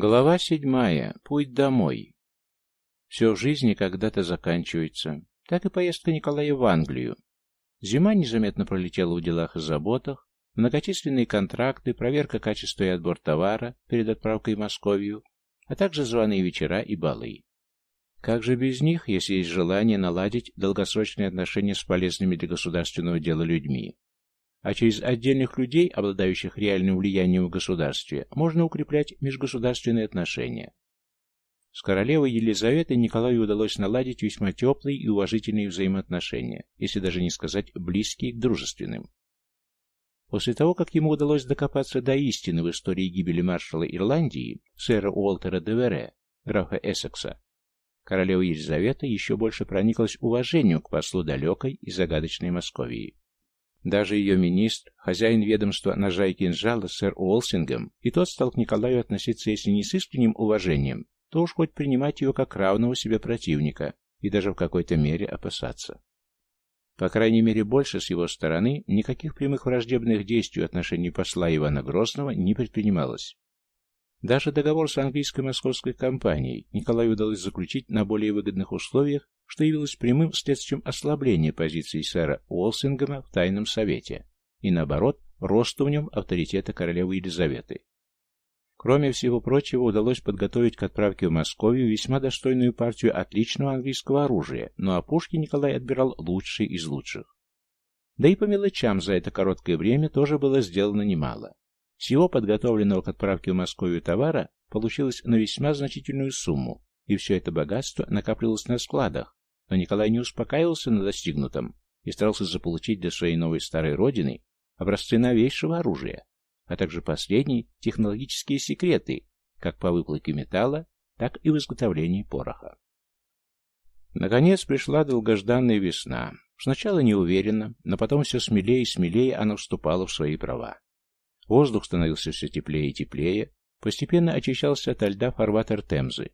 Глава седьмая. Путь домой. Все в жизни когда-то заканчивается. Так и поездка Николая в Англию. Зима незаметно пролетела в делах и заботах, многочисленные контракты, проверка качества и отбор товара перед отправкой в Московию, а также званые вечера и балы. Как же без них, если есть желание наладить долгосрочные отношения с полезными для государственного дела людьми? А через отдельных людей, обладающих реальным влиянием в государстве, можно укреплять межгосударственные отношения. С королевой Елизаветой Николаю удалось наладить весьма теплые и уважительные взаимоотношения, если даже не сказать близкие к дружественным. После того, как ему удалось докопаться до истины в истории гибели маршала Ирландии, сэра Уолтера де Вере, графа Эссекса, королева Елизавета еще больше прониклась уважением к послу далекой и загадочной Московии. Даже ее министр, хозяин ведомства ножа и кинжала, сэр Уолсингем, и тот стал к Николаю относиться, если не с искренним уважением, то уж хоть принимать его как равного себе противника и даже в какой-то мере опасаться. По крайней мере, больше с его стороны никаких прямых враждебных действий в отношении посла Ивана Грозного не предпринималось. Даже договор с английской московской компанией Николаю удалось заключить на более выгодных условиях, что явилось прямым следствием ослабления позиций сэра Уолсингема в Тайном Совете и, наоборот, росту в нем авторитета королевы Елизаветы. Кроме всего прочего, удалось подготовить к отправке в Московию весьма достойную партию отличного английского оружия, но о пушке Николай отбирал лучшие из лучших. Да и по мелочам за это короткое время тоже было сделано немало. Всего подготовленного к отправке в Москву товара получилось на весьма значительную сумму, и все это богатство накапливалось на складах, но Николай не успокаивался на достигнутом и старался заполучить для своей новой старой родины образцы новейшего оружия, а также последние технологические секреты, как по выплавке металла, так и в изготовлении пороха. Наконец пришла долгожданная весна. Сначала неуверенно, но потом все смелее и смелее она вступала в свои права. Воздух становился все теплее и теплее, постепенно очищался от льда фарватер Темзы.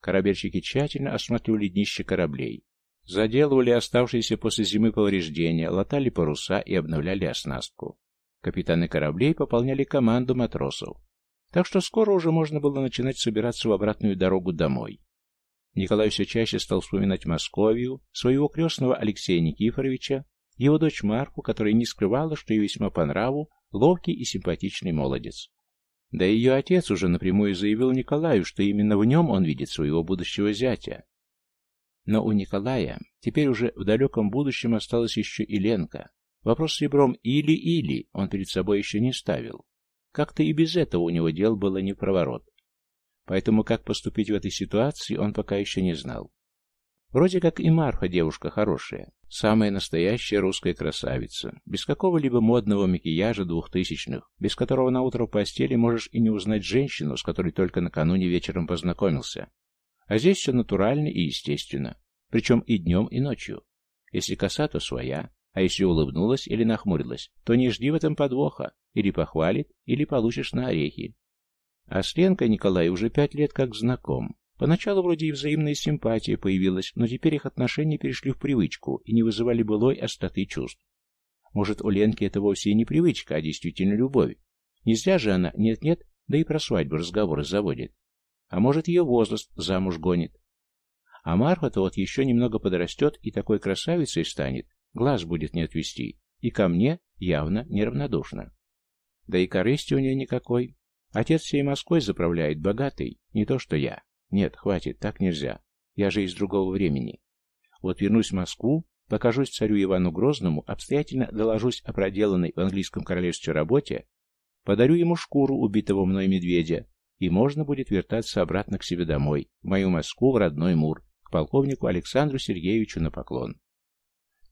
Корабельщики тщательно осматривали днище кораблей, заделывали оставшиеся после зимы повреждения, латали паруса и обновляли оснастку. Капитаны кораблей пополняли команду матросов. Так что скоро уже можно было начинать собираться в обратную дорогу домой. Николай все чаще стал вспоминать Московию, своего крестного Алексея Никифоровича, его дочь Марку, которая не скрывала, что ей весьма по нраву ловкий и симпатичный молодец. Да и ее отец уже напрямую заявил Николаю, что именно в нем он видит своего будущего зятя. Но у Николая теперь уже в далеком будущем осталась еще и Ленка. Вопрос с ребром «или-или» он перед собой еще не ставил. Как-то и без этого у него дел было не в проворот. Поэтому как поступить в этой ситуации он пока еще не знал. Вроде как и Марфа девушка хорошая, самая настоящая русская красавица, без какого-либо модного макияжа двухтысячных, без которого на утро в постели можешь и не узнать женщину, с которой только накануне вечером познакомился. А здесь все натурально и естественно, причем и днем, и ночью. Если коса, то своя, а если улыбнулась или нахмурилась, то не жди в этом подвоха, или похвалит, или получишь на орехи. А с Ленкой Николай уже пять лет как знаком, Поначалу вроде и взаимная симпатия появилась, но теперь их отношения перешли в привычку и не вызывали былой остроты чувств. Может, у Ленки это вовсе и не привычка, а действительно любовь. Не зря же она нет-нет, да и про свадьбу разговоры заводит. А может, ее возраст замуж гонит. А Марфа-то вот еще немного подрастет и такой красавицей станет, глаз будет не отвести, и ко мне явно неравнодушна. Да и корысти у нее никакой. Отец всей Москвой заправляет, богатый, не то что я. Нет, хватит, так нельзя. Я же из другого времени. Вот вернусь в Москву, покажусь царю Ивану Грозному, обстоятельно доложусь о проделанной в английском королевстве работе, подарю ему шкуру убитого мной медведя, и можно будет вертаться обратно к себе домой, в мою Москву, в родной Мур, к полковнику Александру Сергеевичу на поклон.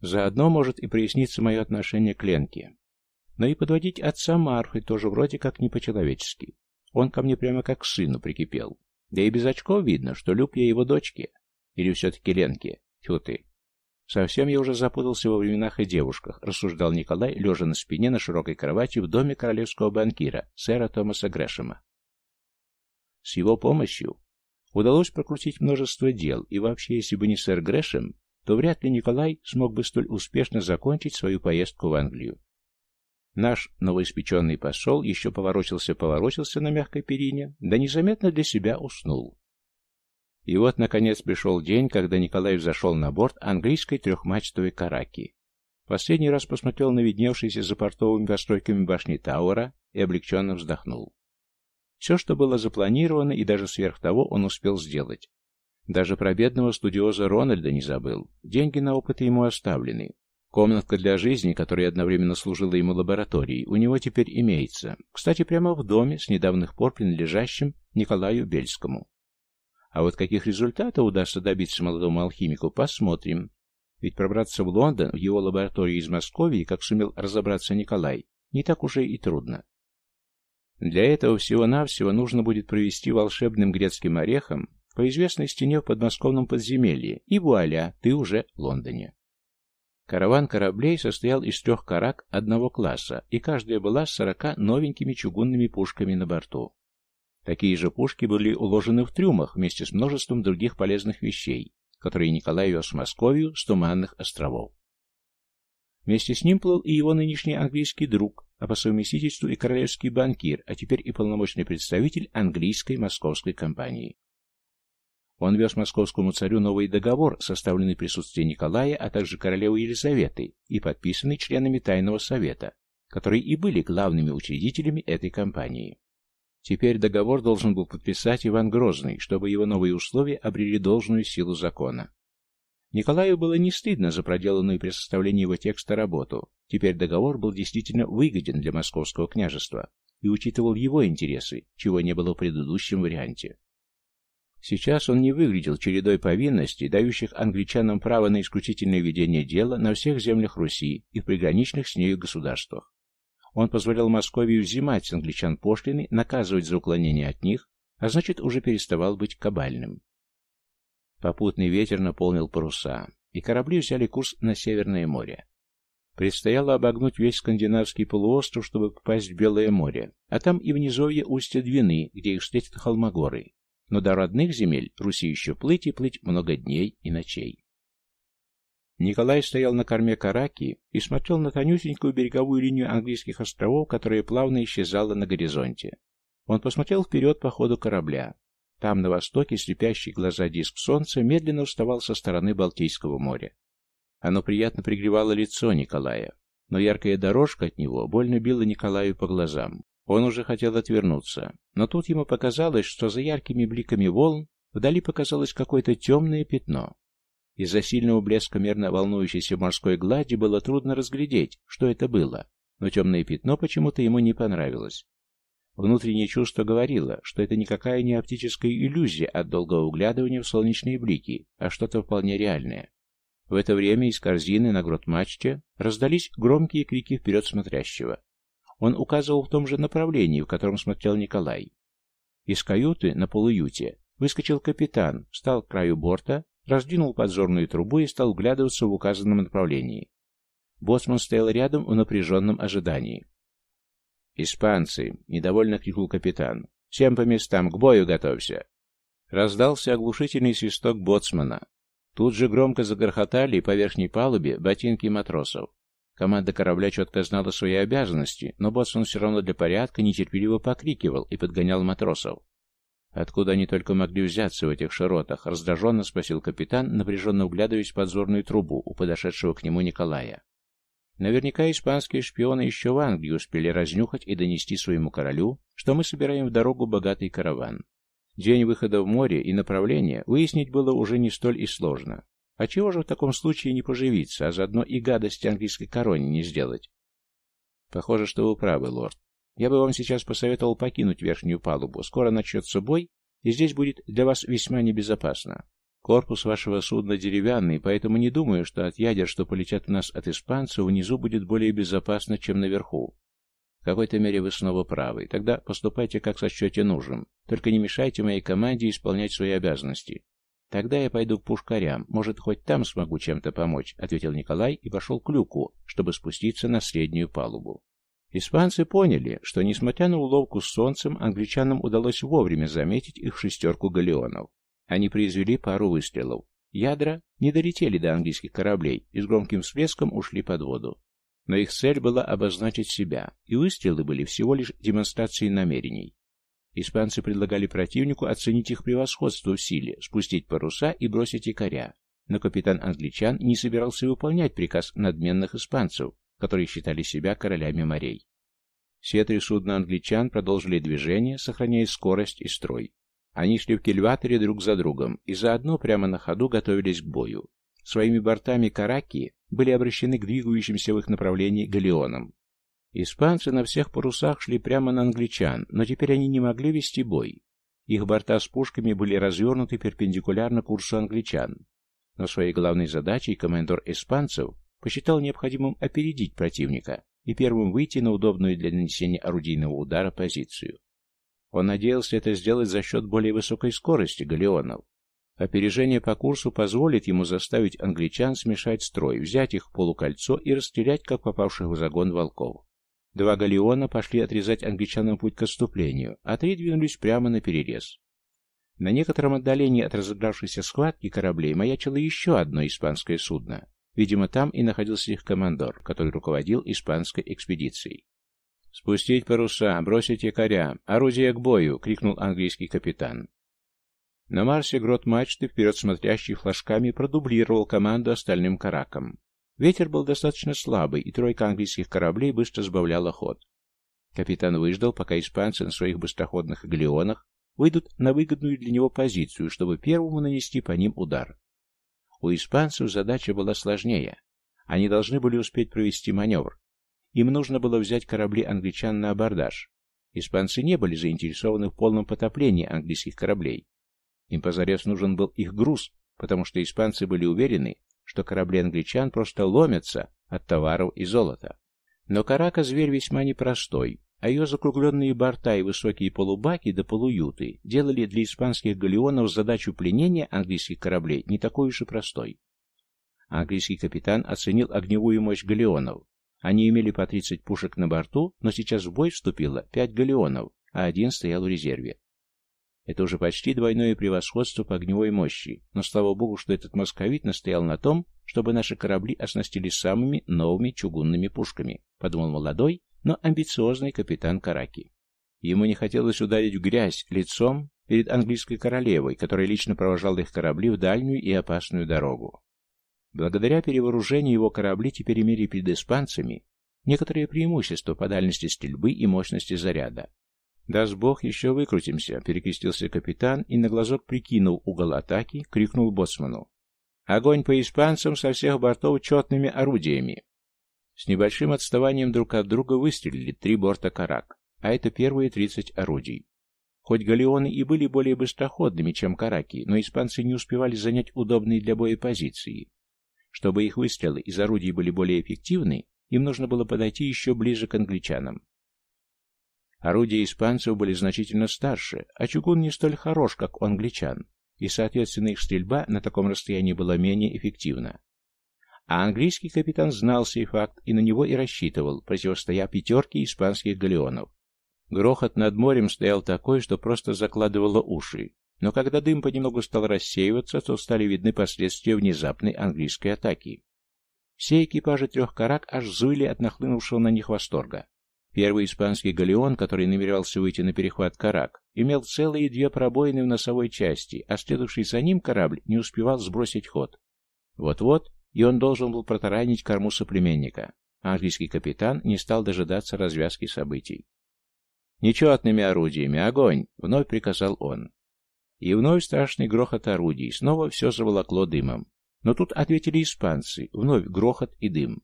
Заодно может и проясниться мое отношение к Ленке. Но и подводить отца Марфы тоже вроде как не по-человечески. Он ко мне прямо как к сыну прикипел. Да и без очков видно, что Люб я его дочке. Или все-таки Ленке. Тьфу ты. Совсем я уже запутался во временах и девушках, рассуждал Николай, лежа на спине на широкой кровати в доме королевского банкира, сэра Томаса Грэшема. С его помощью удалось прокрутить множество дел, и вообще, если бы не сэр Грэшем, то вряд ли Николай смог бы столь успешно закончить свою поездку в Англию. Наш новоиспеченный посол еще поворочился-поворочился на мягкой перине, да незаметно для себя уснул. И вот, наконец, пришел день, когда Николай взошел на борт английской трехмачтовой караки. Последний раз посмотрел на видневшиеся за портовыми постройками башни Тауэра и облегченно вздохнул. Все, что было запланировано, и даже сверх того, он успел сделать. Даже про бедного студиоза Рональда не забыл. Деньги на опыты ему оставлены. Комнатка для жизни, которая одновременно служила ему лабораторией, у него теперь имеется. Кстати, прямо в доме, с недавних пор принадлежащим Николаю Бельскому. А вот каких результатов удастся добиться молодому алхимику, посмотрим. Ведь пробраться в Лондон, в его лаборатории из Москвы, как сумел разобраться Николай, не так уже и трудно. Для этого всего-навсего нужно будет провести волшебным грецким орехом по известной стене в подмосковном подземелье, и вуаля, ты уже в Лондоне. Караван кораблей состоял из трех карак одного класса, и каждая была с сорока новенькими чугунными пушками на борту. Такие же пушки были уложены в трюмах вместе с множеством других полезных вещей, которые Николай вез в Московию с Туманных островов. Вместе с ним плыл и его нынешний английский друг, а по совместительству и королевский банкир, а теперь и полномочный представитель английской московской компании. Он вез московскому царю новый договор, составленный в присутствии Николая, а также королевы Елизаветы и подписанный членами Тайного Совета, которые и были главными учредителями этой компании. Теперь договор должен был подписать Иван Грозный, чтобы его новые условия обрели должную силу закона. Николаю было не стыдно за проделанную при составлении его текста работу. Теперь договор был действительно выгоден для московского княжества и учитывал его интересы, чего не было в предыдущем варианте. Сейчас он не выглядел чередой повинностей, дающих англичанам право на исключительное ведение дела на всех землях Руси и в приграничных с нею государствах. Он позволял Москве взимать с англичан пошлины, наказывать за уклонение от них, а значит уже переставал быть кабальным. Попутный ветер наполнил паруса, и корабли взяли курс на Северное море. Предстояло обогнуть весь скандинавский полуостров, чтобы попасть в Белое море, а там и в низовье устья Двины, где их встретят холмогоры, но до родных земель Руси еще плыть и плыть много дней и ночей. Николай стоял на корме Караки и смотрел на тонюсенькую береговую линию английских островов, которая плавно исчезала на горизонте. Он посмотрел вперед по ходу корабля. Там, на востоке, слепящий глаза диск солнца медленно вставал со стороны Балтийского моря. Оно приятно пригревало лицо Николая, но яркая дорожка от него больно била Николаю по глазам. Он уже хотел отвернуться, но тут ему показалось, что за яркими бликами волн вдали показалось какое-то темное пятно. Из-за сильного блеска мерно волнующейся морской глади было трудно разглядеть, что это было, но темное пятно почему-то ему не понравилось. Внутреннее чувство говорило, что это никакая не оптическая иллюзия от долгого углядывания в солнечные блики, а что-то вполне реальное. В это время из корзины на грот-мачте раздались громкие крики вперед смотрящего. Он указывал в том же направлении, в котором смотрел Николай. Из каюты на полуюте выскочил капитан, встал к краю борта, раздвинул подзорную трубу и стал вглядываться в указанном направлении. Боцман стоял рядом в напряженном ожидании. «Испанцы!» — недовольно крикнул капитан. «Всем по местам, к бою готовься!» Раздался оглушительный свисток боцмана. Тут же громко загрохотали по верхней палубе ботинки матросов. Команда корабля четко знала свои обязанности, но боцман все равно для порядка нетерпеливо покрикивал и подгонял матросов. «Откуда они только могли взяться в этих широтах?» — раздраженно спросил капитан, напряженно вглядываясь в подзорную трубу у подошедшего к нему Николая. Наверняка испанские шпионы еще в Англии успели разнюхать и донести своему королю, что мы собираем в дорогу богатый караван. День выхода в море и направление выяснить было уже не столь и сложно. А чего же в таком случае не поживиться, а заодно и гадости английской короне не сделать? Похоже, что вы правы, лорд. Я бы вам сейчас посоветовал покинуть верхнюю палубу. Скоро начнется бой, и здесь будет для вас весьма небезопасно. Корпус вашего судна деревянный, поэтому не думаю, что от ядер, что полетят в нас от испанцев, внизу будет более безопасно, чем наверху. В какой-то мере вы снова правы. Тогда поступайте, как сочтете нужным. Только не мешайте моей команде исполнять свои обязанности. «Тогда я пойду к пушкарям. Может, хоть там смогу чем-то помочь», — ответил Николай и пошел к люку, чтобы спуститься на среднюю палубу. Испанцы поняли, что, несмотря на уловку с солнцем, англичанам удалось вовремя заметить их шестерку галеонов. Они произвели пару выстрелов. Ядра не долетели до английских кораблей и с громким всплеском ушли под воду. Но их цель была обозначить себя, и выстрелы были всего лишь демонстрацией намерений. Испанцы предлагали противнику оценить их превосходство в силе, спустить паруса и бросить якоря. Но капитан англичан не собирался выполнять приказ надменных испанцев, которые считали себя королями морей. Все три судна англичан продолжили движение, сохраняя скорость и строй. Они шли в кильваторе друг за другом и заодно прямо на ходу готовились к бою. Своими бортами караки были обращены к двигающимся в их направлении галеонам. Испанцы на всех парусах шли прямо на англичан, но теперь они не могли вести бой. Их борта с пушками были развернуты перпендикулярно курсу англичан. Но своей главной задачей командор испанцев посчитал необходимым опередить противника и первым выйти на удобную для нанесения орудийного удара позицию. Он надеялся это сделать за счет более высокой скорости галеонов. Опережение по курсу позволит ему заставить англичан смешать строй, взять их в полукольцо и расстрелять, как попавших в загон волков. Два галеона пошли отрезать англичанам путь к отступлению, а три двинулись прямо на перерез. На некотором отдалении от разыгравшейся схватки кораблей маячило еще одно испанское судно. Видимо, там и находился их командор, который руководил испанской экспедицией. «Спустить паруса, бросить якоря, орудие к бою!» — крикнул английский капитан. На Марсе грот мачты, вперед смотрящий флажками, продублировал команду остальным каракам. Ветер был достаточно слабый, и тройка английских кораблей быстро сбавляла ход. Капитан выждал, пока испанцы на своих быстроходных галеонах выйдут на выгодную для него позицию, чтобы первому нанести по ним удар. У испанцев задача была сложнее. Они должны были успеть провести маневр. Им нужно было взять корабли англичан на абордаж. Испанцы не были заинтересованы в полном потоплении английских кораблей. Им позарез нужен был их груз, потому что испанцы были уверены, что корабли англичан просто ломятся от товаров и золота. Но Карака зверь весьма непростой, а ее закругленные борта и высокие полубаки до да полуюты делали для испанских галеонов задачу пленения английских кораблей не такой уж и простой. Английский капитан оценил огневую мощь галеонов. Они имели по 30 пушек на борту, но сейчас в бой вступило 5 галеонов, а один стоял в резерве. Это уже почти двойное превосходство по огневой мощи, но слава богу, что этот московит настоял на том, чтобы наши корабли оснастили самыми новыми чугунными пушками, подумал молодой, но амбициозный капитан Караки. Ему не хотелось ударить в грязь лицом перед английской королевой, которая лично провожала их корабли в дальнюю и опасную дорогу. Благодаря перевооружению его корабли теперь имели перед испанцами некоторые преимущества по дальности стрельбы и мощности заряда, «Даст бог, еще выкрутимся», — перекрестился капитан и на глазок прикинул угол атаки, крикнул боцману. «Огонь по испанцам со всех бортов четными орудиями!» С небольшим отставанием друг от друга выстрелили три борта «Карак», а это первые тридцать орудий. Хоть галеоны и были более быстроходными, чем «Караки», но испанцы не успевали занять удобные для боя позиции. Чтобы их выстрелы из орудий были более эффективны, им нужно было подойти еще ближе к англичанам. Орудия испанцев были значительно старше, а чугун не столь хорош, как у англичан, и, соответственно, их стрельба на таком расстоянии была менее эффективна. А английский капитан знал сей факт и на него и рассчитывал, противостоя пятерке испанских галеонов. Грохот над морем стоял такой, что просто закладывало уши, но когда дым понемногу стал рассеиваться, то стали видны последствия внезапной английской атаки. Все экипажи трех карак аж взвыли от нахлынувшего на них восторга. Первый испанский галеон, который намеревался выйти на перехват Карак, имел целые две пробоины в носовой части, а следовавший за ним корабль не успевал сбросить ход. Вот-вот, и он должен был протаранить корму соплеменника. Английский капитан не стал дожидаться развязки событий. «Нечетными орудиями! Огонь!» — вновь приказал он. И вновь страшный грохот орудий, снова все заволокло дымом. Но тут ответили испанцы, вновь грохот и дым.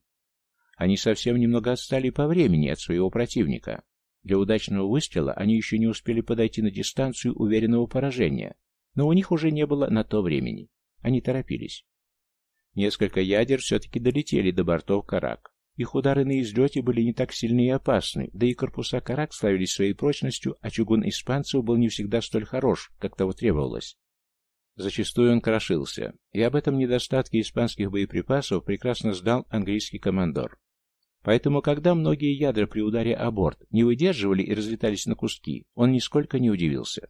Они совсем немного отстали по времени от своего противника. Для удачного выстрела они еще не успели подойти на дистанцию уверенного поражения, но у них уже не было на то времени. Они торопились. Несколько ядер все-таки долетели до бортов «Карак». Их удары на излете были не так сильны и опасны, да и корпуса «Карак» славились своей прочностью, а чугун испанцев был не всегда столь хорош, как того требовалось. Зачастую он крошился, и об этом недостатке испанских боеприпасов прекрасно знал английский командор. Поэтому, когда многие ядра при ударе о борт не выдерживали и разлетались на куски, он нисколько не удивился.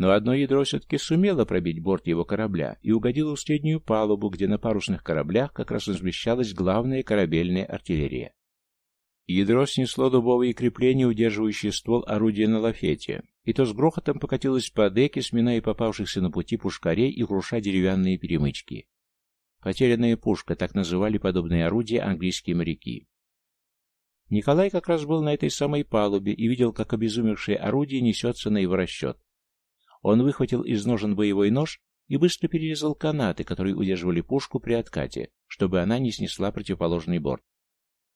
Но одно ядро все-таки сумело пробить борт его корабля и угодило в среднюю палубу, где на парусных кораблях как раз размещалась главная корабельная артиллерия. Ядро снесло дубовые крепления, удерживающие ствол орудия на лафете, и то с грохотом покатилось по деке, сминая попавшихся на пути пушкарей и круша деревянные перемычки. Потерянная пушка, так называли подобные орудия английские моряки. Николай как раз был на этой самой палубе и видел, как обезумевшее орудие несется на его расчет. Он выхватил из ножен боевой нож и быстро перерезал канаты, которые удерживали пушку при откате, чтобы она не снесла противоположный борт.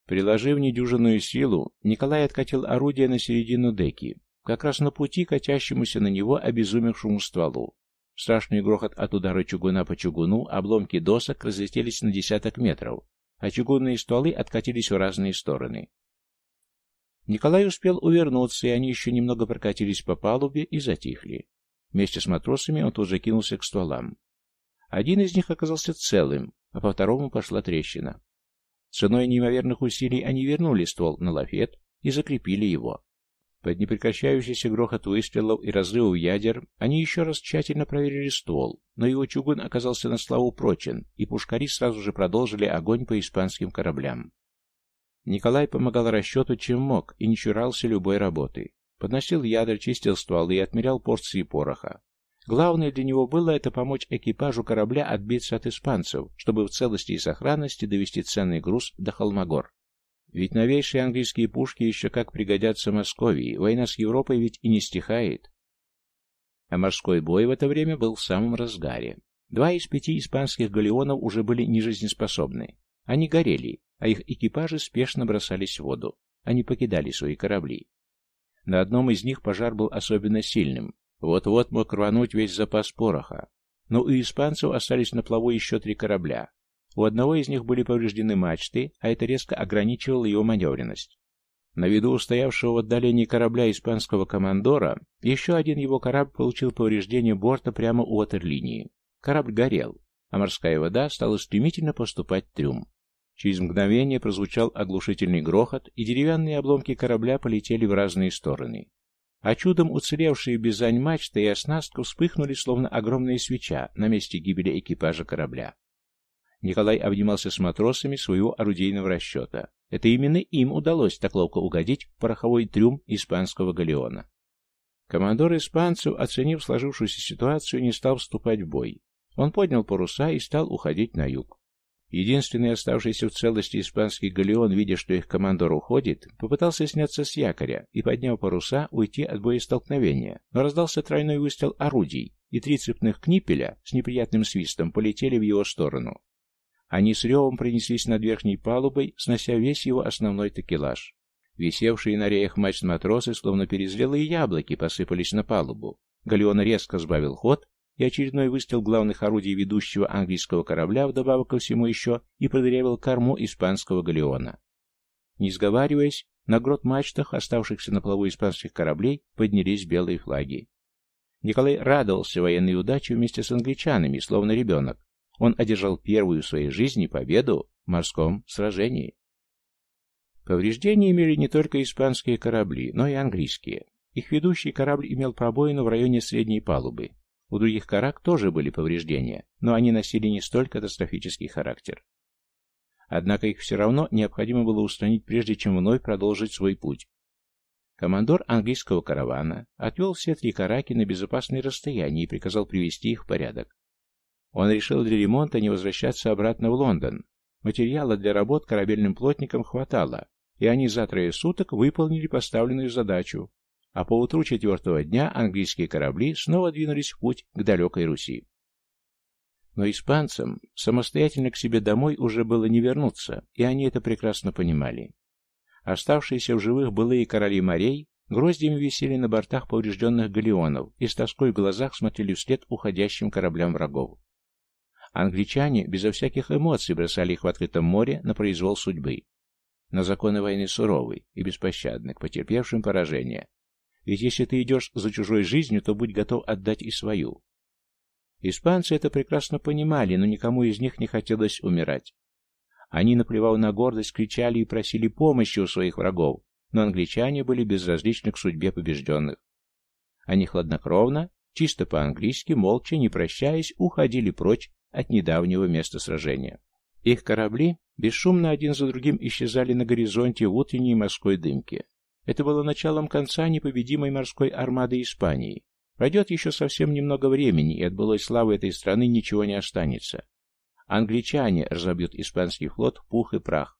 Приложив недюжинную силу, Николай откатил орудие на середину деки, как раз на пути катящемуся на него обезумевшему стволу. Страшный грохот от удара чугуна по чугуну, обломки досок разлетелись на десяток метров, а чугунные стволы откатились в разные стороны. Николай успел увернуться, и они еще немного прокатились по палубе и затихли. Вместе с матросами он тут же кинулся к стволам. Один из них оказался целым, а по второму пошла трещина. Ценой неимоверных усилий они вернули ствол на лафет и закрепили его. Под непрекращающийся грохот выстрелов и разрывов ядер они еще раз тщательно проверили ствол, но его чугун оказался на славу прочен, и пушкари сразу же продолжили огонь по испанским кораблям. Николай помогал расчету, чем мог, и не чурался любой работы. Подносил ядра, чистил стволы и отмерял порции пороха. Главное для него было это помочь экипажу корабля отбиться от испанцев, чтобы в целости и сохранности довести ценный груз до Холмогор. Ведь новейшие английские пушки еще как пригодятся Московии, война с Европой ведь и не стихает. А морской бой в это время был в самом разгаре. Два из пяти испанских галеонов уже были нежизнеспособны. Они горели, а их экипажи спешно бросались в воду. Они покидали свои корабли. На одном из них пожар был особенно сильным. Вот-вот мог рвануть весь запас пороха. Но у испанцев остались на плаву еще три корабля, у одного из них были повреждены мачты, а это резко ограничивало его маневренность. На виду устоявшего в отдалении корабля испанского командора, еще один его корабль получил повреждение борта прямо у ватерлинии. Корабль горел, а морская вода стала стремительно поступать в трюм. Через мгновение прозвучал оглушительный грохот, и деревянные обломки корабля полетели в разные стороны. А чудом уцелевшие бизань мачта и оснастка вспыхнули, словно огромная свеча, на месте гибели экипажа корабля. Николай обнимался с матросами своего орудийного расчета. Это именно им удалось так ловко угодить в пороховой трюм испанского галеона. Командор испанцев, оценив сложившуюся ситуацию, не стал вступать в бой. Он поднял паруса и стал уходить на юг. Единственный оставшийся в целости испанский галеон, видя, что их командор уходит, попытался сняться с якоря и, подняв паруса, уйти от боестолкновения, но раздался тройной выстрел орудий, и три цепных книпеля с неприятным свистом полетели в его сторону. Они с ревом принеслись над верхней палубой, снося весь его основной такелаж. Висевшие на реях мачт матросы, словно перезрелые яблоки, посыпались на палубу. Галеон резко сбавил ход, и очередной выстрел главных орудий ведущего английского корабля, вдобавок ко всему еще, и продырявил корму испанского галеона. Не сговариваясь, на грот мачтах, оставшихся на плаву испанских кораблей, поднялись белые флаги. Николай радовался военной удаче вместе с англичанами, словно ребенок, он одержал первую в своей жизни победу в морском сражении. Повреждения имели не только испанские корабли, но и английские. Их ведущий корабль имел пробоину в районе средней палубы. У других карак тоже были повреждения, но они носили не столь катастрофический характер. Однако их все равно необходимо было устранить, прежде чем вновь продолжить свой путь. Командор английского каравана отвел все три караки на безопасное расстояние и приказал привести их в порядок. Он решил для ремонта не возвращаться обратно в Лондон. Материала для работ корабельным плотникам хватало, и они за трое суток выполнили поставленную задачу, а по утру четвертого дня английские корабли снова двинулись в путь к далекой Руси. Но испанцам самостоятельно к себе домой уже было не вернуться, и они это прекрасно понимали. Оставшиеся в живых былые короли морей гроздями висели на бортах поврежденных галеонов и с тоской в глазах смотрели вслед уходящим кораблям врагов. Англичане безо всяких эмоций бросали их в открытом море на произвол судьбы. На законы войны суровый и беспощадны к потерпевшим поражение. Ведь если ты идешь за чужой жизнью, то будь готов отдать и свою. Испанцы это прекрасно понимали, но никому из них не хотелось умирать. Они, наплевав на гордость, кричали и просили помощи у своих врагов, но англичане были безразличны к судьбе побежденных. Они хладнокровно, чисто по-английски, молча, не прощаясь, уходили прочь от недавнего места сражения. Их корабли Бесшумно один за другим исчезали на горизонте в утренней морской дымке. Это было началом конца непобедимой морской армады Испании. Пройдет еще совсем немного времени, и от былой славы этой страны ничего не останется. Англичане разобьют испанский флот пух и прах.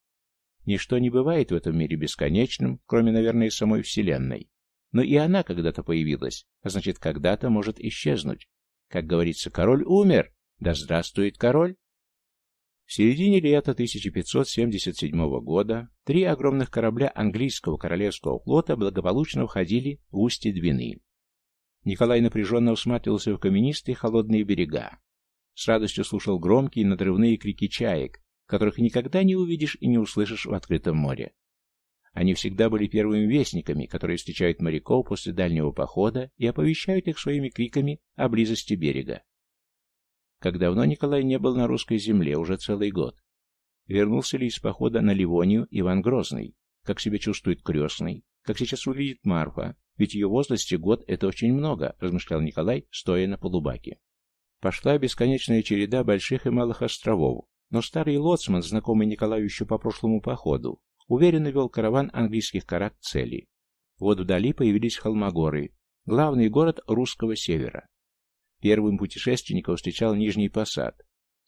Ничто не бывает в этом мире бесконечным, кроме, наверное, самой Вселенной. Но и она когда-то появилась, а значит, когда-то может исчезнуть. Как говорится, король умер. Да здравствует король! В середине лета 1577 года три огромных корабля английского королевского флота благополучно входили в устье Двины. Николай напряженно усматривался в каменистые холодные берега. С радостью слушал громкие надрывные крики чаек, которых никогда не увидишь и не услышишь в открытом море. Они всегда были первыми вестниками, которые встречают моряков после дальнего похода и оповещают их своими криками о близости берега. Как давно Николай не был на русской земле, уже целый год. Вернулся ли из похода на Ливонию Иван Грозный? Как себя чувствует крестный? Как сейчас выглядит Марфа? Ведь ее возрасте год — это очень много, размышлял Николай, стоя на полубаке. Пошла бесконечная череда больших и малых островов, но старый лоцман, знакомый Николаю еще по прошлому походу, уверенно вел караван английских карак к цели. Вот вдали появились Холмогоры, главный город русского севера. Первым путешественников встречал Нижний Посад.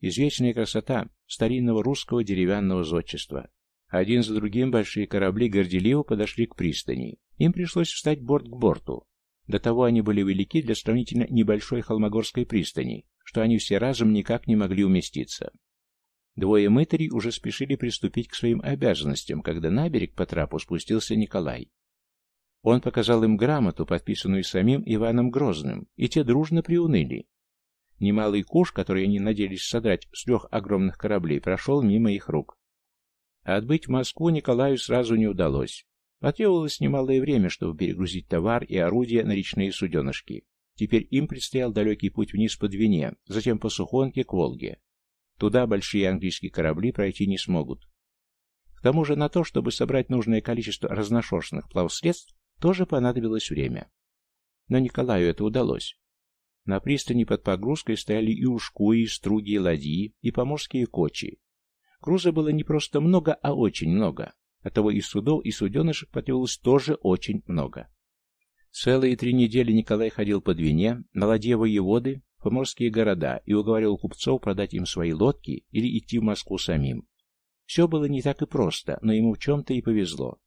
Извечная красота старинного русского деревянного зодчества. Один за другим большие корабли горделиво подошли к пристани. Им пришлось встать борт к борту. До того они были велики для сравнительно небольшой холмогорской пристани, что они все разом никак не могли уместиться. Двое мытарей уже спешили приступить к своим обязанностям, когда на берег по трапу спустился Николай. Он показал им грамоту, подписанную самим Иваном Грозным, и те дружно приуныли. Немалый куш, который они надеялись содрать с трех огромных кораблей, прошел мимо их рук. Отбыть в Москву Николаю сразу не удалось. Потребовалось немалое время, чтобы перегрузить товар и орудия на речные суденышки. Теперь им предстоял далекий путь вниз по Двине, затем по Сухонке к Волге. Туда большие английские корабли пройти не смогут. К тому же на то, чтобы собрать нужное количество разношерстных плавсредств, тоже понадобилось время. Но Николаю это удалось. На пристани под погрузкой стояли и ушкуи, и струги, и ладьи, и поморские кочи. Груза было не просто много, а очень много. Оттого и судов, и суденышек потребовалось тоже очень много. Целые три недели Николай ходил по Двине, на ладье воеводы, в поморские города и уговаривал купцов продать им свои лодки или идти в Москву самим. Все было не так и просто, но ему в чем-то и повезло.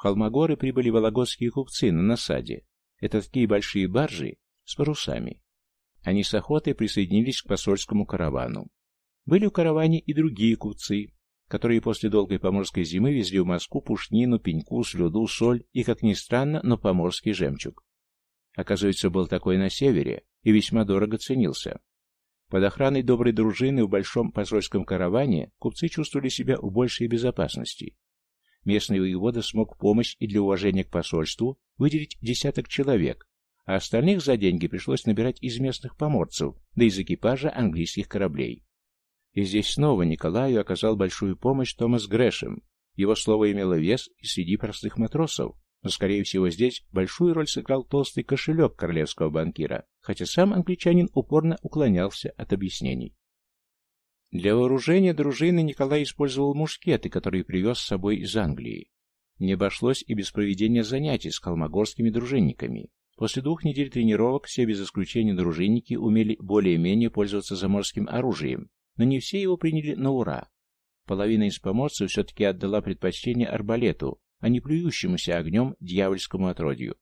Холмогоры прибыли вологодские купцы на насаде. Это такие большие баржи с парусами. Они с охотой присоединились к посольскому каравану. Были в караване и другие купцы, которые после долгой поморской зимы везли в Москву пушнину, пеньку, слюду, соль и, как ни странно, но поморский жемчуг. Оказывается, был такой на севере и весьма дорого ценился. Под охраной доброй дружины в большом посольском караване купцы чувствовали себя в большей безопасности. Местный воевода смог помощь и для уважения к посольству выделить десяток человек, а остальных за деньги пришлось набирать из местных поморцев, да из экипажа английских кораблей. И здесь снова Николаю оказал большую помощь Томас Грэшем. Его слово имело вес и среди простых матросов, но, скорее всего, здесь большую роль сыграл толстый кошелек королевского банкира, хотя сам англичанин упорно уклонялся от объяснений. Для вооружения дружины Николай использовал мушкеты, которые привез с собой из Англии. Не обошлось и без проведения занятий с холмогорскими дружинниками. После двух недель тренировок все без исключения дружинники умели более-менее пользоваться заморским оружием, но не все его приняли на ура. Половина из поморцев все-таки отдала предпочтение арбалету, а не плюющемуся огнем дьявольскому отродью.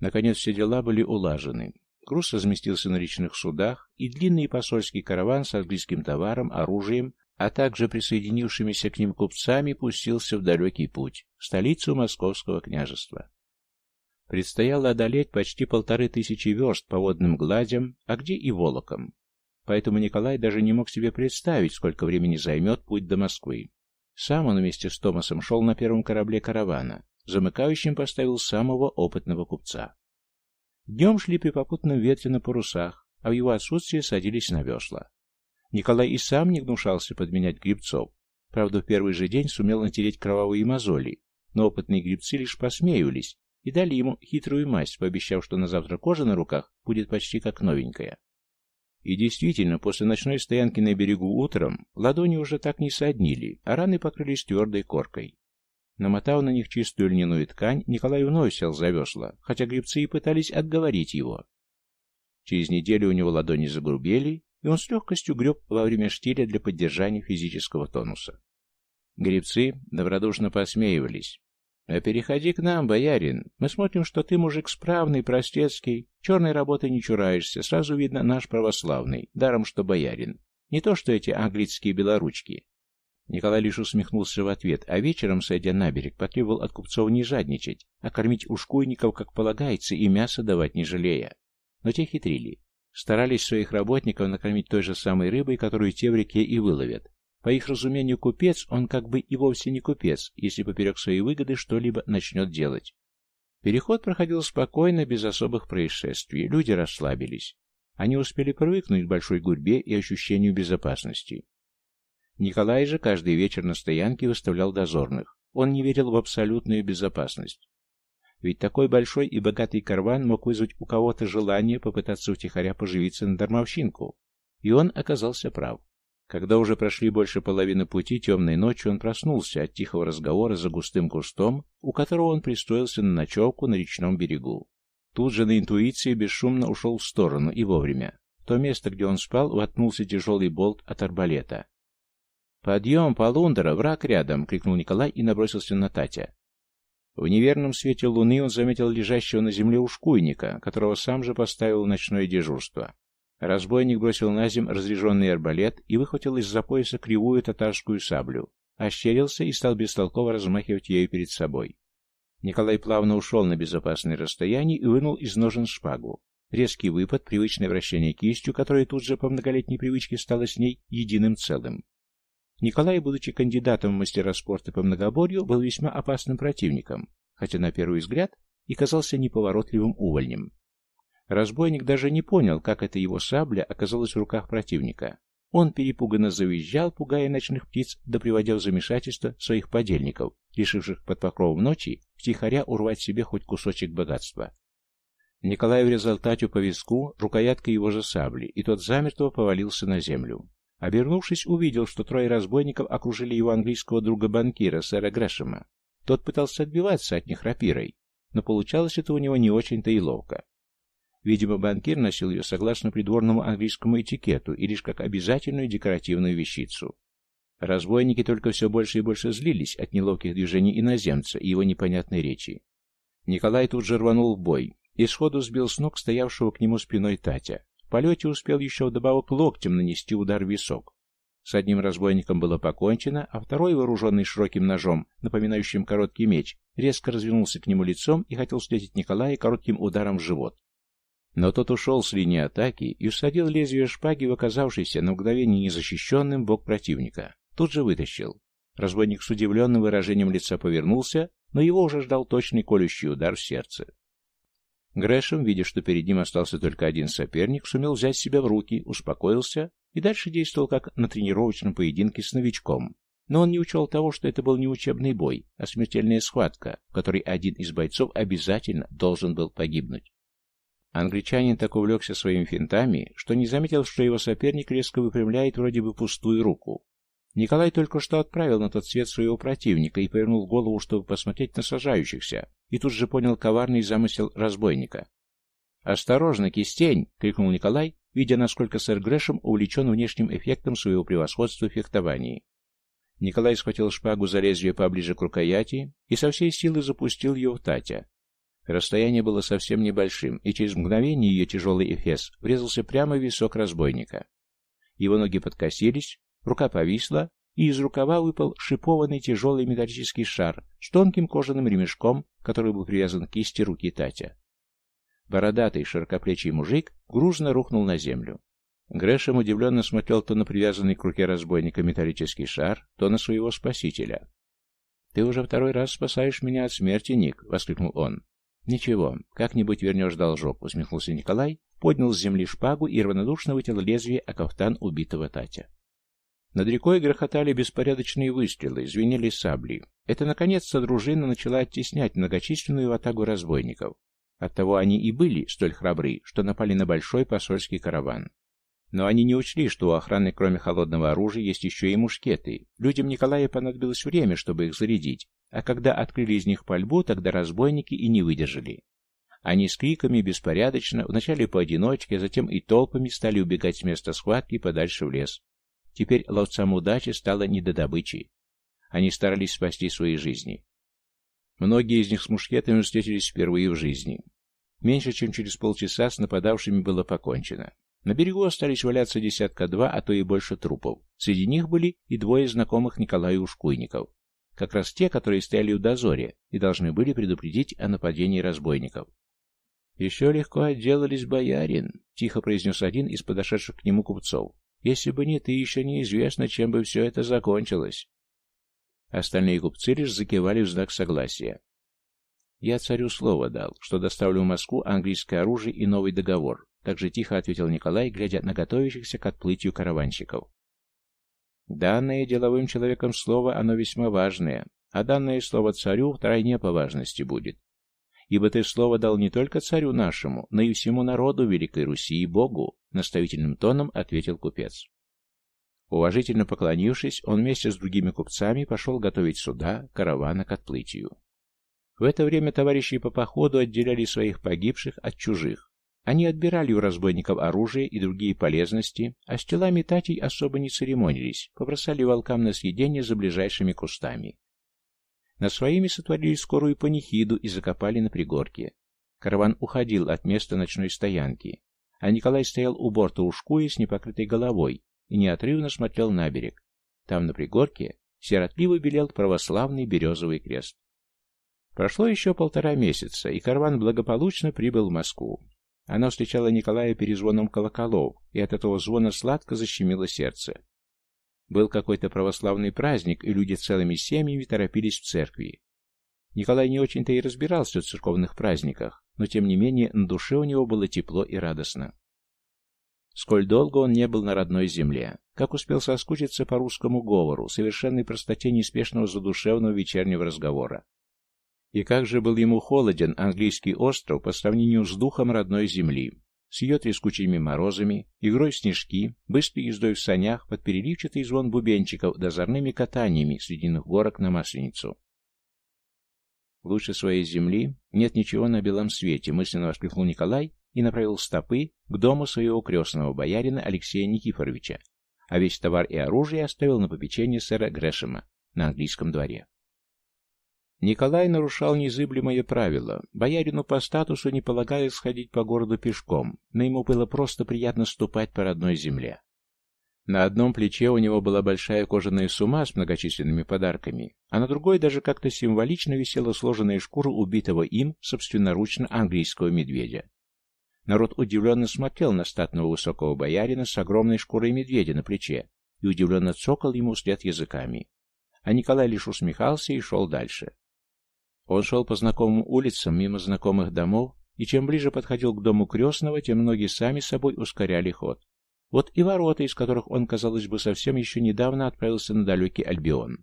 Наконец все дела были улажены. Груз разместился на речных судах, и длинный посольский караван с английским товаром, оружием, а также присоединившимися к ним купцами пустился в далекий путь, в столицу Московского княжества. Предстояло одолеть почти полторы тысячи верст по водным гладям, а где и волоком. Поэтому Николай даже не мог себе представить, сколько времени займет путь до Москвы. Сам он вместе с Томасом шел на первом корабле каравана, замыкающим поставил самого опытного купца. Днем шли при попутном ветре на парусах, а в его отсутствие садились на весла. Николай и сам не гнушался подменять грибцов. Правда, в первый же день сумел натереть кровавые мозоли, но опытные грибцы лишь посмеивались и дали ему хитрую масть, пообещав, что на завтра кожа на руках будет почти как новенькая. И действительно, после ночной стоянки на берегу утром ладони уже так не соднили, а раны покрылись твердой коркой. Намотав на них чистую льняную ткань, Николай вновь сел за весла, хотя гребцы и пытались отговорить его. Через неделю у него ладони загрубели, и он с легкостью греб во время штиля для поддержания физического тонуса. Гребцы добродушно посмеивались. «А переходи к нам, боярин. Мы смотрим, что ты мужик справный, простецкий. Черной работы не чураешься. Сразу видно наш православный. Даром, что боярин. Не то, что эти английские белоручки. Николай лишь усмехнулся в ответ, а вечером, сойдя на берег, потребовал от купцов не жадничать, а кормить ушкуйников, как полагается, и мясо давать не жалея. Но те хитрили. Старались своих работников накормить той же самой рыбой, которую те в реке и выловят. По их разумению, купец, он как бы и вовсе не купец, если поперек своей выгоды что-либо начнет делать. Переход проходил спокойно, без особых происшествий. Люди расслабились. Они успели привыкнуть к большой гурьбе и ощущению безопасности. Николай же каждый вечер на стоянке выставлял дозорных. Он не верил в абсолютную безопасность. Ведь такой большой и богатый карван мог вызвать у кого-то желание попытаться втихаря поживиться на дармовщинку. И он оказался прав. Когда уже прошли больше половины пути, темной ночью он проснулся от тихого разговора за густым кустом, у которого он пристроился на ночевку на речном берегу. Тут же на интуиции бесшумно ушел в сторону и вовремя. В то место, где он спал, воткнулся тяжелый болт от арбалета. «Подъем, Полундра, враг рядом!» — крикнул Николай и набросился на Татя. В неверном свете луны он заметил лежащего на земле ушкуйника, которого сам же поставил ночное дежурство. Разбойник бросил на земь разряженный арбалет и выхватил из-за пояса кривую татарскую саблю, ощерился и стал бестолково размахивать ею перед собой. Николай плавно ушел на безопасное расстояние и вынул из ножен шпагу. Резкий выпад, привычное вращение кистью, которое тут же по многолетней привычке стало с ней единым целым. Николай, будучи кандидатом в мастера спорта по многоборью, был весьма опасным противником, хотя на первый взгляд и казался неповоротливым увольнем. Разбойник даже не понял, как эта его сабля оказалась в руках противника. Он перепуганно завизжал, пугая ночных птиц, да приводя в замешательство своих подельников, решивших под покровом ночи втихаря урвать себе хоть кусочек богатства. Николай врезал Татю по виску рукояткой его же сабли, и тот замертво повалился на землю. Обернувшись, увидел, что трое разбойников окружили его английского друга-банкира, сэра Грэшема. Тот пытался отбиваться от них рапирой, но получалось это у него не очень-то и ловко. Видимо, банкир носил ее согласно придворному английскому этикету и лишь как обязательную декоративную вещицу. Разбойники только все больше и больше злились от неловких движений иноземца и его непонятной речи. Николай тут же рванул в бой и сходу сбил с ног стоявшего к нему спиной Татя. В полете успел еще вдобавок локтем нанести удар в висок. С одним разбойником было покончено, а второй, вооруженный широким ножом, напоминающим короткий меч, резко развернулся к нему лицом и хотел встретить Николая коротким ударом в живот. Но тот ушел с линии атаки и всадил лезвие шпаги в оказавшийся на мгновение незащищенным бок противника. Тут же вытащил. Разбойник с удивленным выражением лица повернулся, но его уже ждал точный колющий удар в сердце. Грэшем, видя, что перед ним остался только один соперник, сумел взять себя в руки, успокоился и дальше действовал как на тренировочном поединке с новичком. Но он не учел того, что это был не учебный бой, а смертельная схватка, в которой один из бойцов обязательно должен был погибнуть. Англичанин так увлекся своими финтами, что не заметил, что его соперник резко выпрямляет вроде бы пустую руку. Николай только что отправил на тот свет своего противника и повернул голову, чтобы посмотреть на сажающихся, и тут же понял коварный замысел разбойника. «Осторожно, кистень!» — крикнул Николай, видя, насколько сэр Грэшем увлечен внешним эффектом своего превосходства в фехтовании. Николай схватил шпагу за лезвие поближе к рукояти и со всей силы запустил ее в Татя. Расстояние было совсем небольшим, и через мгновение ее тяжелый эфес врезался прямо в висок разбойника. Его ноги подкосились, Рука повисла, и из рукава выпал шипованный тяжелый металлический шар с тонким кожаным ремешком, который был привязан к кисти руки Татя. Бородатый, широкоплечий мужик грузно рухнул на землю. Грэшем удивленно смотрел то на привязанный к руке разбойника металлический шар, то на своего спасителя. «Ты уже второй раз спасаешь меня от смерти, Ник!» — воскликнул он. «Ничего, как-нибудь вернешь должок», — усмехнулся Николай, поднял с земли шпагу и равнодушно вытянул лезвие о кафтан убитого Татя. Над рекой грохотали беспорядочные выстрелы, звенели сабли. Это, наконец-то, дружина начала оттеснять многочисленную ватагу разбойников. Оттого они и были столь храбры, что напали на большой посольский караван. Но они не учли, что у охраны, кроме холодного оружия, есть еще и мушкеты. Людям Николая понадобилось время, чтобы их зарядить, а когда открыли из них пальбу, тогда разбойники и не выдержали. Они с криками беспорядочно, вначале поодиночке, затем и толпами стали убегать с места схватки подальше в лес. Теперь ловцам удачи стало не до добычи. Они старались спасти свои жизни. Многие из них с мушкетами встретились впервые в жизни. Меньше чем через полчаса с нападавшими было покончено. На берегу остались валяться десятка-два, а то и больше трупов. Среди них были и двое знакомых Николаю Ушкуйников. Как раз те, которые стояли в дозоре и должны были предупредить о нападении разбойников. «Еще легко отделались, боярин», — тихо произнес один из подошедших к нему купцов. «Если бы не ты, еще неизвестно, чем бы все это закончилось». Остальные купцы лишь закивали в знак согласия. «Я царю слово дал, что доставлю в Москву английское оружие и новый договор», также тихо ответил Николай, глядя на готовящихся к отплытию караванщиков. «Данное деловым человеком слово, оно весьма важное, а данное слово царю втройне по важности будет ибо ты слово дал не только царю нашему, но и всему народу Великой Руси и Богу», — наставительным тоном ответил купец. Уважительно поклонившись, он вместе с другими купцами пошел готовить суда, каравана к отплытию. В это время товарищи по походу отделяли своих погибших от чужих. Они отбирали у разбойников оружие и другие полезности, а с телами татей особо не церемонились, побросали волкам на съедение за ближайшими кустами. На своими сотворили скорую панихиду и закопали на пригорке. Караван уходил от места ночной стоянки, а Николай стоял у борта ушкуя с непокрытой головой и неотрывно смотрел на берег. Там, на пригорке, сиротливо белел православный березовый крест. Прошло еще полтора месяца, и караван благополучно прибыл в Москву. Она встречала Николая перезвоном колоколов, и от этого звона сладко защемило сердце. Был какой-то православный праздник, и люди целыми семьями торопились в церкви. Николай не очень-то и разбирался в церковных праздниках, но тем не менее на душе у него было тепло и радостно. Сколь долго он не был на родной земле, как успел соскучиться по русскому говору, совершенной простоте неспешного задушевного вечернего разговора. И как же был ему холоден английский остров по сравнению с духом родной земли, с ее трескучими морозами, игрой снежки, быстрой ездой в санях, под переливчатый звон бубенчиков, дозорными катаниями с ледяных горок на Масленицу. Лучше своей земли нет ничего на белом свете, мысленно воскликнул Николай и направил стопы к дому своего крестного боярина Алексея Никифоровича, а весь товар и оружие оставил на попечение сэра Грэшема на английском дворе. Николай нарушал незыблемое правило. Боярину по статусу не полагалось сходить по городу пешком, но ему было просто приятно ступать по родной земле. На одном плече у него была большая кожаная сума с многочисленными подарками, а на другой даже как-то символично висела сложенная шкура убитого им собственноручно английского медведя. Народ удивленно смотрел на статного высокого боярина с огромной шкурой медведя на плече и удивленно цокал ему вслед языками. А Николай лишь усмехался и шел дальше. Он шел по знакомым улицам, мимо знакомых домов, и чем ближе подходил к дому крестного, тем многие сами собой ускоряли ход. Вот и ворота, из которых он, казалось бы, совсем еще недавно отправился на далекий Альбион.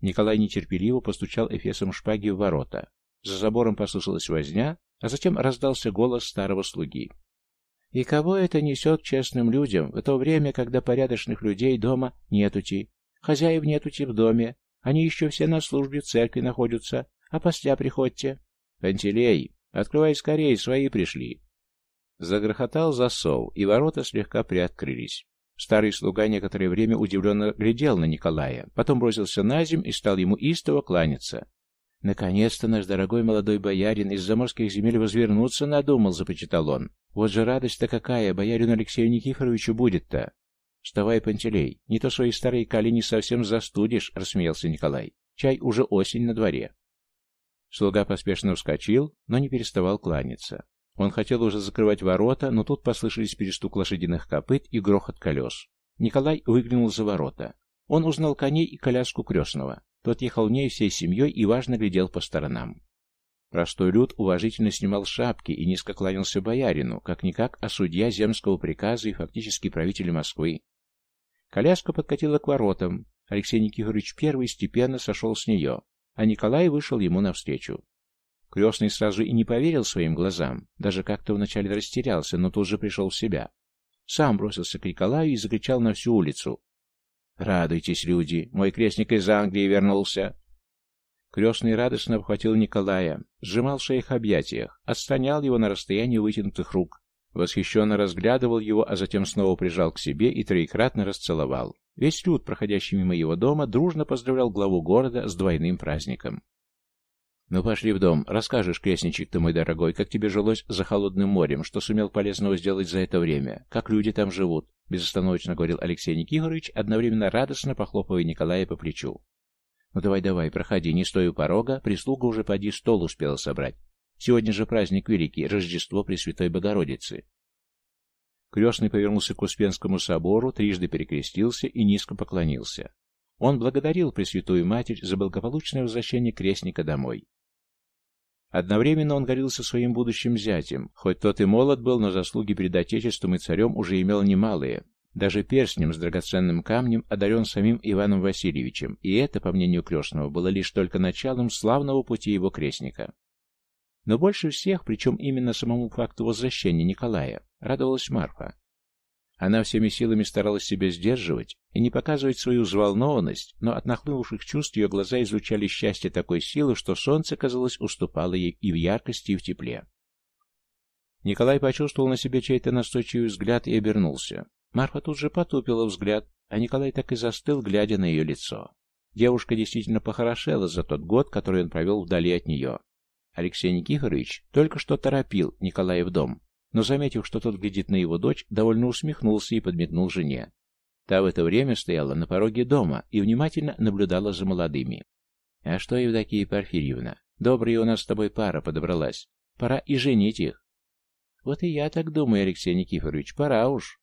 Николай нетерпеливо постучал эфесом шпаги в ворота. За забором послышалась возня, а затем раздался голос старого слуги. «И кого это несет честным людям в то время, когда порядочных людей дома нетути? Хозяев нетути в доме, они еще все на службе в церкви находятся, а после приходьте. Пантелей, открывай скорее, свои пришли. Загрохотал засов, и ворота слегка приоткрылись. Старый слуга некоторое время удивленно глядел на Николая, потом бросился на земь и стал ему истово кланяться. «Наконец-то наш дорогой молодой боярин из заморских земель возвернуться надумал», — започитал он. «Вот же радость-то какая боярину Алексею Никифоровичу будет-то!» «Вставай, Пантелей, не то свои старые колени совсем застудишь», — рассмеялся Николай. «Чай уже осень на дворе». Слуга поспешно вскочил, но не переставал кланяться. Он хотел уже закрывать ворота, но тут послышались перестук лошадиных копыт и грохот колес. Николай выглянул за ворота. Он узнал коней и коляску крестного. Тот ехал в ней всей семьей и важно глядел по сторонам. Простой люд уважительно снимал шапки и низко кланялся боярину, как-никак, а судья земского приказа и фактически правитель Москвы. Коляска подкатила к воротам. Алексей Никифорович первый степенно сошел с нее, а Николай вышел ему навстречу. Крестный сразу и не поверил своим глазам, даже как-то вначале растерялся, но тут же пришел в себя. Сам бросился к Николаю и закричал на всю улицу. «Радуйтесь, люди! Мой крестник из Англии вернулся!» Крестный радостно обхватил Николая, сжимал в своих объятиях, отстранял его на расстоянии вытянутых рук, восхищенно разглядывал его, а затем снова прижал к себе и троекратно расцеловал. Весь люд, проходящий мимо его дома, дружно поздравлял главу города с двойным праздником. «Ну, пошли в дом. Расскажешь, крестничек ты мой дорогой, как тебе жилось за холодным морем, что сумел полезного сделать за это время, как люди там живут», — безостановочно говорил Алексей Никифорович, одновременно радостно похлопывая Николая по плечу. «Ну, давай-давай, проходи, не стой у порога, прислуга уже поди стол успела собрать. Сегодня же праздник великий, Рождество Пресвятой Богородицы». Крестный повернулся к Успенскому собору, трижды перекрестился и низко поклонился. Он благодарил Пресвятую Матерь за благополучное возвращение крестника домой. Одновременно он горелся своим будущим зятем, хоть тот и молод был, но заслуги перед Отечеством и царем уже имел немалые. Даже перстнем с драгоценным камнем одарен самим Иваном Васильевичем, и это, по мнению крестного, было лишь только началом славного пути его крестника. Но больше всех, причем именно самому факту возвращения Николая, радовалась Марфа. Она всеми силами старалась себя сдерживать и не показывать свою взволнованность, но от нахлынувших чувств ее глаза излучали счастье такой силы, что солнце, казалось, уступало ей и в яркости, и в тепле. Николай почувствовал на себе чей-то настойчивый взгляд и обернулся. Марфа тут же потупила взгляд, а Николай так и застыл, глядя на ее лицо. Девушка действительно похорошела за тот год, который он провел вдали от нее. Алексей Никифорович только что торопил Николая в дом, но, заметив, что тот глядит на его дочь, довольно усмехнулся и подметнул жене. Та в это время стояла на пороге дома и внимательно наблюдала за молодыми. «А что, Евдокия Порфирьевна, добрая у нас с тобой пара подобралась. Пора и женить их». «Вот и я так думаю, Алексей Никифорович, пора уж.